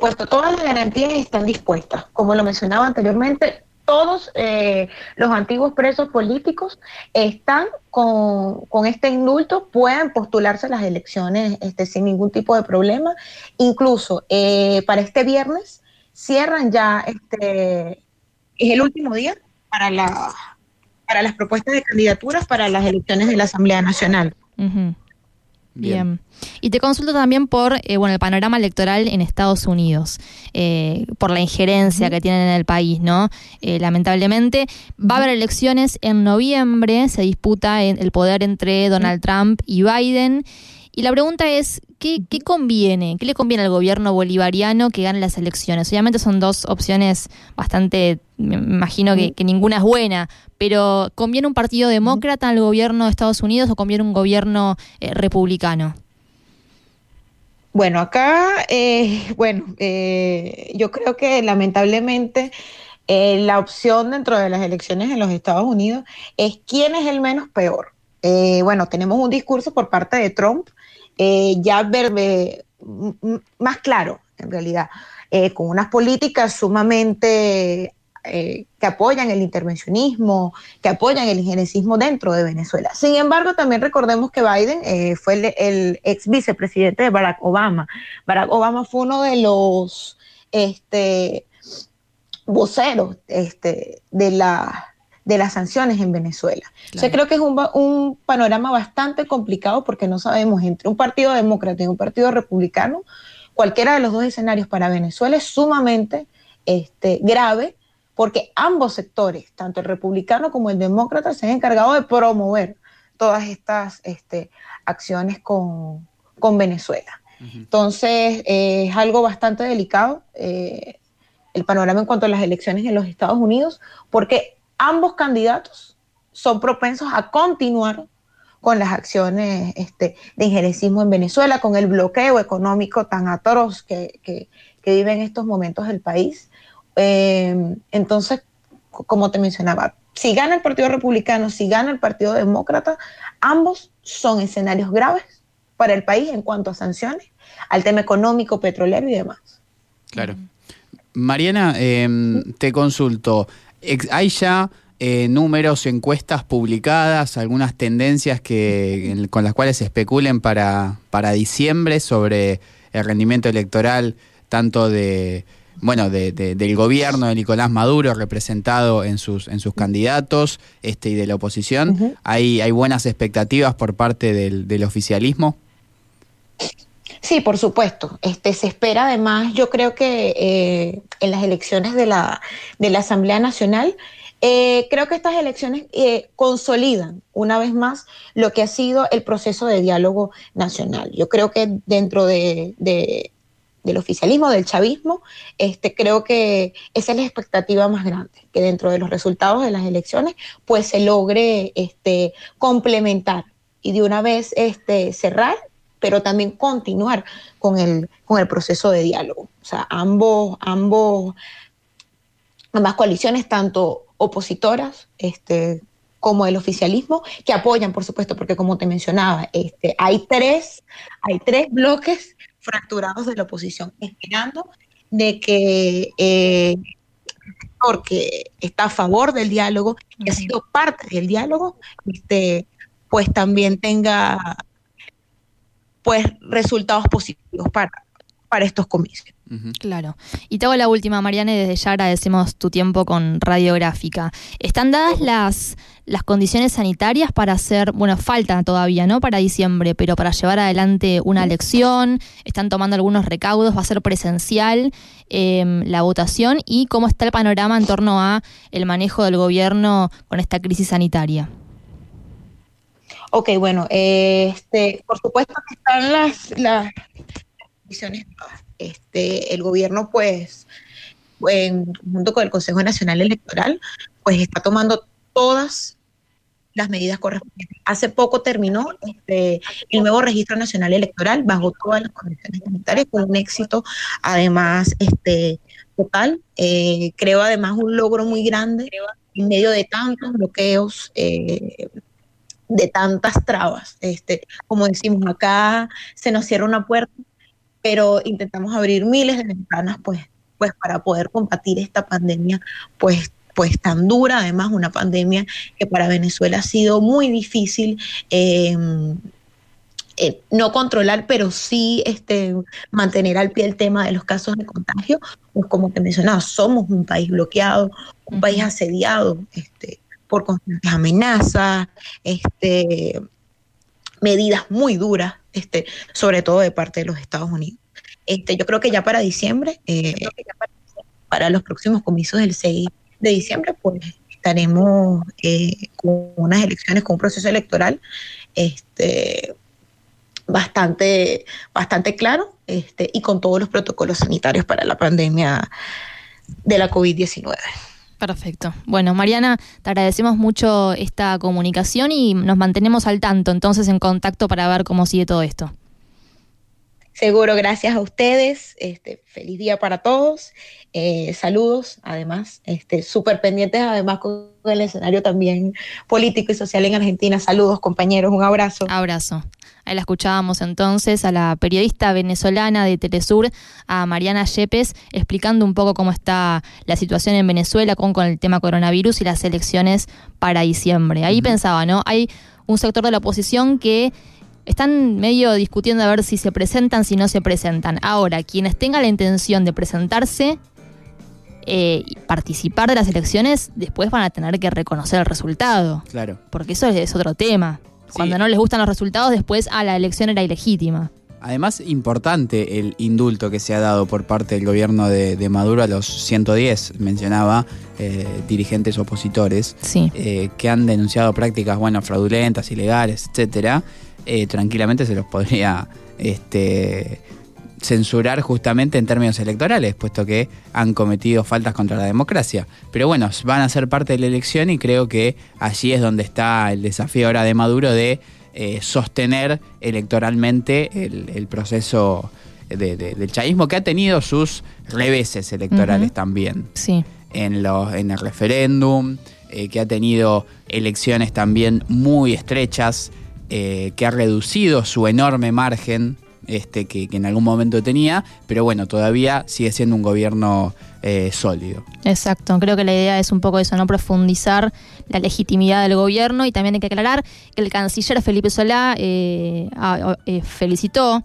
supuesto, todas las garantías están dispuestas. Como lo mencionaba anteriormente, todos eh, los antiguos presos políticos están con, este indulto, pueden postularse a las elecciones este, sin ningún tipo de problema. Incluso eh, para este viernes cierran ya, este, es el último día para, la, para las propuestas de candidaturas para las elecciones de la Asamblea Nacional. Bien. Y te consulto también por eh, bueno, el panorama electoral en Estados Unidos, eh, por la injerencia que tienen en el país, ¿no? Eh, lamentablemente, va a haber elecciones en noviembre, se disputa el poder entre Donald Trump y Biden. Y la pregunta es, ¿qué, conviene? ¿Qué le conviene al gobierno bolivariano que gane las elecciones? Obviamente son dos opciones bastante, me imagino que, ninguna es buena, pero ¿conviene un partido demócrata al gobierno de Estados Unidos o conviene un gobierno eh, republicano? Bueno, acá, eh, bueno, eh, yo creo que lamentablemente la opción dentro de las elecciones en los Estados Unidos es quién es el menos peor. bueno, tenemos un discurso por parte de Trump eh, ya ver más claro, en realidad, eh, con unas políticas sumamente eh, que apoyan el intervencionismo, que apoyan el injerencismo dentro de Venezuela. Sin embargo, también recordemos que Biden fue el, ex vicepresidente de Barack Obama. Barack Obama fue uno de los este, voceros este, de la de las sanciones en Venezuela. Yo creo que es un, panorama bastante complicado porque no sabemos entre un partido demócrata y un partido republicano, cualquiera de los dos escenarios para Venezuela es sumamente este, grave porque ambos sectores, tanto el republicano como el demócrata, se han encargado de promover todas estas este, acciones con, Venezuela. Entonces, eh, es algo bastante delicado eh, el panorama en cuanto a las elecciones en los Estados Unidos, porque ambos candidatos son propensos a continuar con las acciones este, de injerencismo en Venezuela, con el bloqueo económico tan atroz que, vive en estos momentos el país. Eh, entonces, como te mencionaba, si gana el Partido Republicano, si gana el Partido Demócrata, ambos son escenarios graves para el país en cuanto a sanciones, al tema económico, petrolero y demás. Claro. Mariana, em, te consulto, hay ya eh, números, encuestas publicadas, algunas tendencias que, con las cuales se especulen para, para diciembre sobre el rendimiento electoral tanto de bueno de, del gobierno de Nicolás Maduro representado en sus en sus candidatos este y de la oposición. Hay hay buenas expectativas por parte del, del oficialismo Sí, por supuesto. Este, se espera además, yo creo que eh, en las elecciones de la, de la Asamblea Nacional, eh, creo que estas elecciones eh, consolidan una vez más lo que ha sido el proceso de diálogo nacional. Yo creo que dentro de, del oficialismo, del chavismo, este, creo que esa es la expectativa más grande, que dentro de los resultados de las elecciones, pues se logre este, complementar y de una vez este, cerrar pero también continuar con el, con el proceso de diálogo. O sea, ambos, ambos, ambas coaliciones, tanto opositoras este, como el oficialismo, que apoyan, por supuesto, porque como te mencionaba, este, hay, tres, hay tres bloques fracturados de la oposición, esperando de que eh, porque está a favor del diálogo, que ha sido parte del diálogo, este, pues también tenga pues resultados positivos para, para estos comicios. Claro. Y te hago la última, Mariana, y desde ya agradecemos tu tiempo con Radiográfica. ¿Están dadas las, las condiciones sanitarias para hacer, bueno, falta todavía, ¿no? Para diciembre, pero para llevar adelante una elección, están tomando algunos recaudos, va a ser presencial em, la votación y cómo está el panorama en torno a el manejo del gobierno con esta crisis sanitaria. Ok, bueno, este, por supuesto que están las, las condiciones. Este, el gobierno, pues, en, junto con el Consejo Nacional Electoral, pues está tomando todas las medidas correspondientes. Hace poco terminó este, el nuevo registro nacional electoral bajo todas las condiciones sanitarias con un éxito además este, total. Eh, creo además un logro muy grande en medio de tantos bloqueos eh, de tantas trabas. Este, como decimos, acá se nos cierra una puerta pero intentamos abrir miles de ventanas pues, pues para poder combatir esta pandemia pues pues tan dura, además una pandemia que para Venezuela ha sido muy difícil em, eh, no controlar, pero sí este, mantener al pie el tema de los casos de contagio, pues como te mencionaba, somos un país bloqueado, un país asediado este, por constantes amenazas, este, medidas muy duras, este, sobre todo de parte de los Estados Unidos. Este, yo creo que ya para diciembre, eh, para los próximos comicios del 6 de diciembre, pues estaremos eh, con unas elecciones, con un proceso electoral este, bastante, bastante claro este, y con todos los protocolos sanitarios para la pandemia de la COVID-19. Perfecto. Bueno, Mariana, te agradecemos mucho esta comunicación y nos mantenemos al tanto, entonces en contacto para ver cómo sigue todo esto. Seguro, gracias a ustedes. Este, feliz día para todos. Eh, saludos, además, este, súper pendientes, además, con el escenario también político y social en Argentina. Saludos, compañeros, un abrazo. Abrazo. Ahí la escuchábamos entonces a la periodista venezolana de Telesur, a Mariana Yepes, explicando un poco cómo está la situación en Venezuela con, con el tema coronavirus y las elecciones para diciembre. Ahí pensaba, ¿no? Hay un sector de la oposición que están medio discutiendo a ver si se presentan, si no se presentan. Ahora, quienes tengan la intención de presentarse eh, y participar de las elecciones, después van a tener que reconocer el resultado. Claro. Porque eso es, otro tema. Cuando no les gustan los resultados, después, a ah, la elección era ilegítima. Además, importante el indulto que se ha dado por parte del gobierno de, Maduro a los 110, mencionaba, eh, dirigentes opositores, eh, que han denunciado prácticas, bueno, fraudulentas, ilegales, etcétera. Eh, tranquilamente se los podría este, censurar justamente en términos electorales, puesto que han cometido faltas contra la democracia. Pero bueno, van a ser parte de la elección y creo que allí es donde está el desafío ahora de Maduro de eh, sostener electoralmente el, proceso del chavismo, que ha tenido sus reveses electorales también. Sí. En, los, en el referéndum, eh, que ha tenido elecciones también muy estrechas, eh, que ha reducido su enorme margen este, que, en algún momento tenía, pero bueno, todavía sigue siendo un gobierno eh, sólido. Exacto, creo que la idea es un poco eso, no profundizar la legitimidad del gobierno y también hay que aclarar que el canciller Felipe Solá eh, felicitó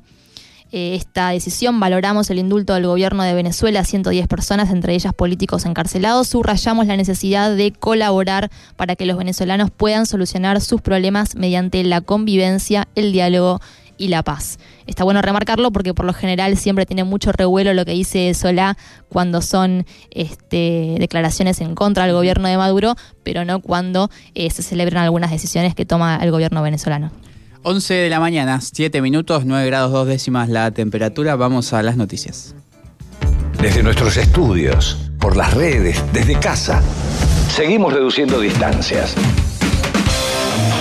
esta decisión. Valoramos el indulto del gobierno de Venezuela a 110 personas, entre ellas políticos encarcelados. Subrayamos la necesidad de colaborar para que los venezolanos puedan solucionar sus problemas mediante la convivencia, el diálogo y la paz. Está bueno remarcarlo porque por lo general siempre tiene mucho revuelo lo que dice Solá cuando son este, declaraciones en contra del gobierno de Maduro, pero no cuando eh, se celebran algunas decisiones que toma el gobierno venezolano. 11 de la mañana, 7 minutos, 9 grados 2 décimas la temperatura. Vamos a las noticias. Desde nuestros estudios, por las redes, desde casa, seguimos reduciendo distancias.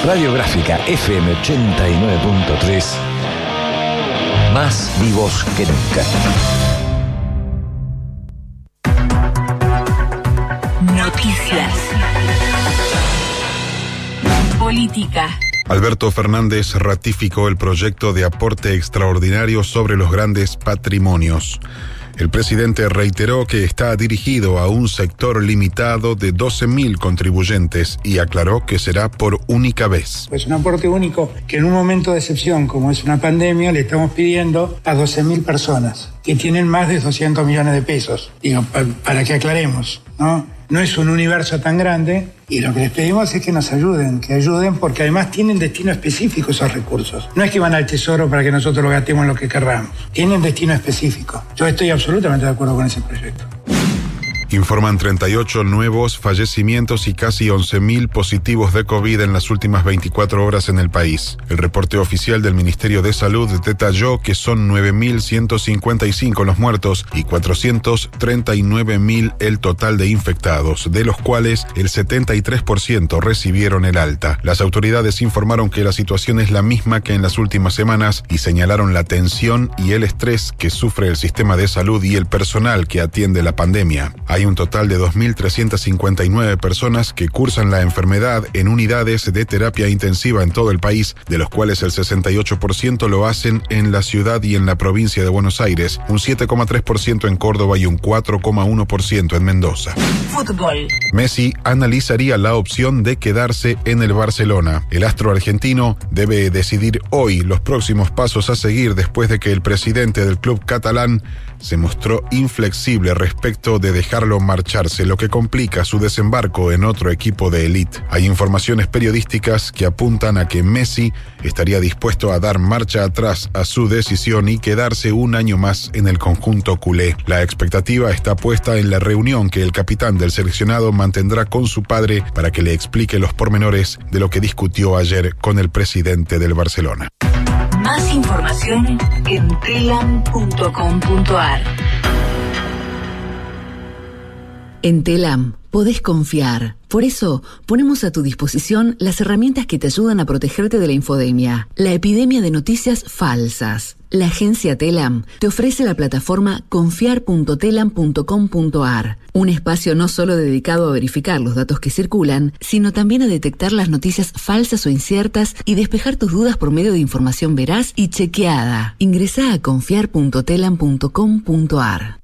Radiográfica FM 89.3, más vivos que nunca. Noticias. Política. Alberto Fernández ratificó el proyecto de aporte extraordinario sobre los grandes patrimonios. El presidente reiteró que está dirigido a un sector limitado de 12.000 contribuyentes y aclaró que será por única vez. Es un aporte único que en un momento de excepción, como es una pandemia, le estamos pidiendo a 12.000 personas que tienen más de 200 millones de pesos. Digo, para que aclaremos, ¿no? No es un universo tan grande y lo que les pedimos es que nos ayuden, que ayuden porque además tienen destino específico esos recursos. No es que van al tesoro para que nosotros lo gastemos en lo que querramos, tienen destino específico. Yo estoy absolutamente de acuerdo con ese proyecto. Informan 38 nuevos fallecimientos y casi 11.000 positivos de COVID en las últimas 24 horas en el país. El reporte oficial del Ministerio de Salud detalló que son 9.155 los muertos y 439.000 el total de infectados, de los cuales el 73% recibieron el alta. Las autoridades informaron que la situación es la misma que en las últimas semanas y señalaron la tensión y el estrés que sufre el sistema de salud y el personal que atiende la pandemia. Hay un total de 2.359 personas que cursan la enfermedad en unidades de terapia intensiva en todo el país, de los cuales el 68% lo hacen en la ciudad y en la provincia de Buenos Aires, un 7,3% en Córdoba y un 4,1% en Mendoza. Fútbol. Messi analizaría la opción de quedarse en el Barcelona. El astro argentino debe decidir hoy los próximos pasos a seguir después de que el presidente del club catalán se mostró inflexible respecto de dejarlo marcharse, lo que complica su desembarco en otro equipo de élite. Hay informaciones periodísticas que apuntan a que Messi estaría dispuesto a dar marcha atrás a su decisión y quedarse un año más en el conjunto culé. La expectativa está puesta en la reunión que el capitán del seleccionado mantendrá con su padre para que le explique los pormenores de lo que discutió ayer con el presidente del Barcelona. Más información en telam.com.ar. En Telam podés confiar. Por eso ponemos a tu disposición las herramientas que te ayudan a protegerte de la infodemia, la epidemia de noticias falsas. La agencia Telam te ofrece la plataforma confiar.telam.com.ar, un espacio no solo dedicado a verificar los datos que circulan, sino también a detectar las noticias falsas o inciertas y despejar tus dudas por medio de información veraz y chequeada. Ingresa a confiar.telam.com.ar.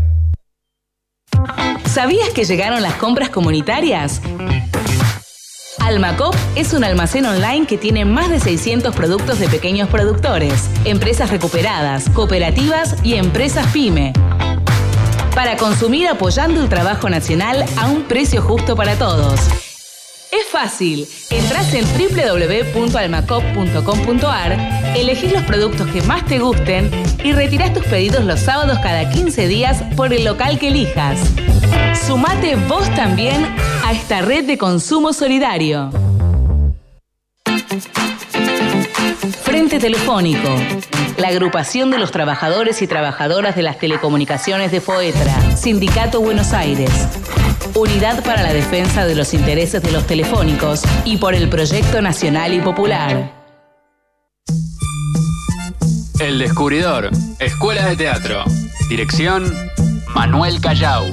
¿Sabías que llegaron las compras comunitarias? Almacop es un almacén online que tiene más de 600 productos de pequeños productores, empresas recuperadas, cooperativas y empresas pyme. Para consumir apoyando el trabajo nacional a un precio justo para todos. Es fácil. Entrás en www.almacop.com.ar, elegís los productos que más te gusten y retirás tus pedidos los sábados cada 15 días por el local que elijas. Sumate vos también a esta red de consumo solidario. Frente Telefónico, la agrupación de los trabajadores y trabajadoras de las telecomunicaciones de FOETRA, Sindicato Buenos Aires, Unidad para la Defensa de los Intereses de los Telefónicos y por el Proyecto Nacional y Popular. El Descubridor, Escuela de Teatro. Dirección, Manuel Callao.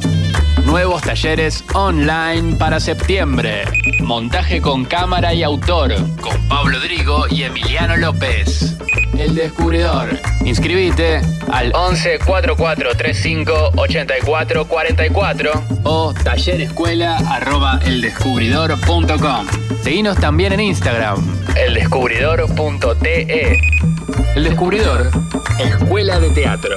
Nuevos talleres online para septiembre. Montaje con cámara y autor, con Pablo Drigo y Emiliano López. El Descubridor. Inscribite al 11 44 35 84 44 o tallerescuela arroba eldescubridor.com. Seguinos también en Instagram, eldescubridor.te. El Descubridor, Escuela de Teatro.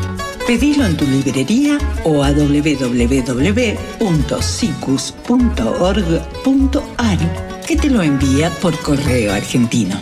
Pedilo en tu librería o a www.sicus.org.ar que te lo envía por correo argentino.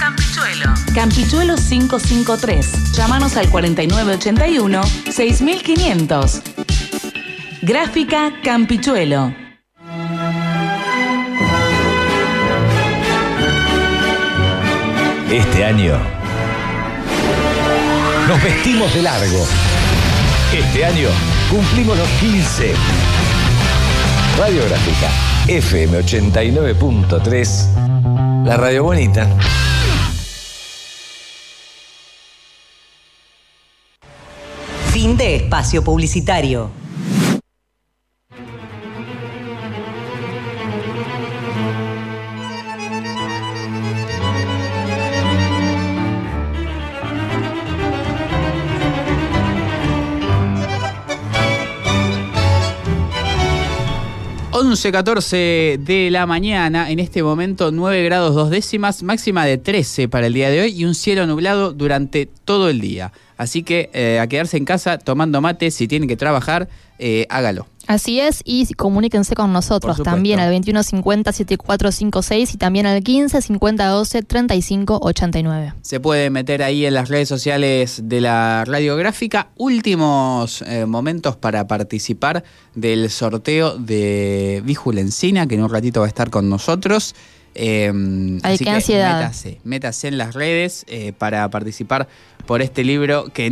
Campichuelo. Campichuelo 553. Llámanos al 4981 6500. Gráfica Campichuelo. Este año nos vestimos de largo Este año cumplimos los 15. Radiográfica FM 89.3. La radio bonita. Fin de espacio publicitario. 11, 14 de la mañana, en este momento 9 grados 2 décimas, máxima de 13 para el día de hoy y un cielo nublado durante todo el día. Así que eh, a quedarse en casa tomando mate, si tienen que trabajar, eh, hágalo. Así es, y comuníquense con nosotros también al 2150-7456 y también al 155012-3589. Se puede meter ahí en las redes sociales de la radiográfica. Últimos eh, momentos para participar del sorteo de Encina, que en un ratito va a estar con nosotros. Eh, Ay, qué ansiedad. Métase, métase en las redes para participar por este libro que